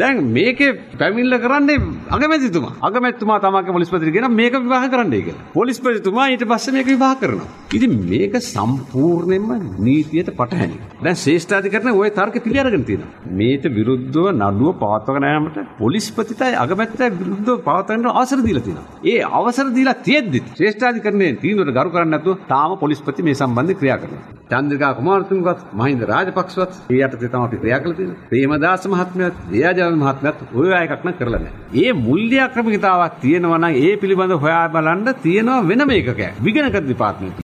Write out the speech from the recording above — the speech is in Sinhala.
දැන් මේකේ පැමිණිල්ල කරන්නේ අගමැතිතුමා. අගමැතිතුමා තමයි පොලිස්පතිට කියන මේක විවාහ කරන්නයි කියලා. පොලිස්පතිතුමා ඊට පස්සේ මේක විවාහ කරනවා. ඉතින් මේක සම්පූර්ණයෙන්ම නීතියට පටහැනි. දැන් ශ්‍රේෂ්ඨාධිකරණ ওই තර්ක පිළි අරගෙන තියෙනවා. මේට විරුද්ධව නඩුව පවත්වාගෙන යාමට පොලිස්පතිතයි අගමැතිතයි විරුද්ධව පවත්වාගෙන අවසර දීලා තියෙනවා. ඒ අවසර දීලා තියෙද්දි ශ්‍රේෂ්ඨාධිකරණයේ තීන්දුවට ගරු කරන්නේ නැතුව තාම පොලිස්පති මේ සම්බන්ධයෙන් ක්‍රියා කරනවා. චන්ද්‍රිකා කුමාරතුංගවත් මහින්ද රාජපක්ෂවත් ඒ යටතේ තමයි අපි ක්‍රියා කළ තියෙන්නේ. ප්‍රේමදාස මහත්මයාත්, දයාජන මහත්මයාත් ඔය අය එකක් නම් කරලා නැහැ. ඒ මුල්‍ය ක්‍රමිකතාවක් තියෙනවා නම් ඒ පිළිබඳව හොයා බලන්න තියෙනවා වෙනම එකක. විගණක දෙපාර්තමේන්තුව